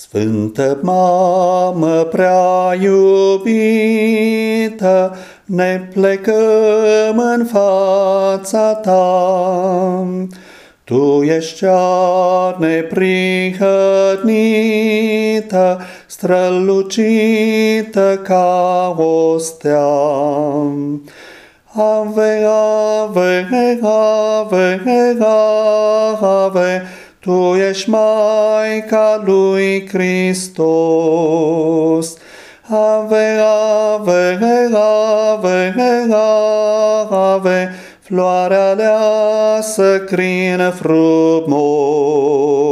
Sfântă Mamă prea iubită, ne plecăm în fața ta. Tu ești cea neprihănită, strălucită ca o stea. Ave, ave, ave, ave, Tu ești Maica lui Hristos. Ave, ave, ave, ave, floarea aleasă crină frumos.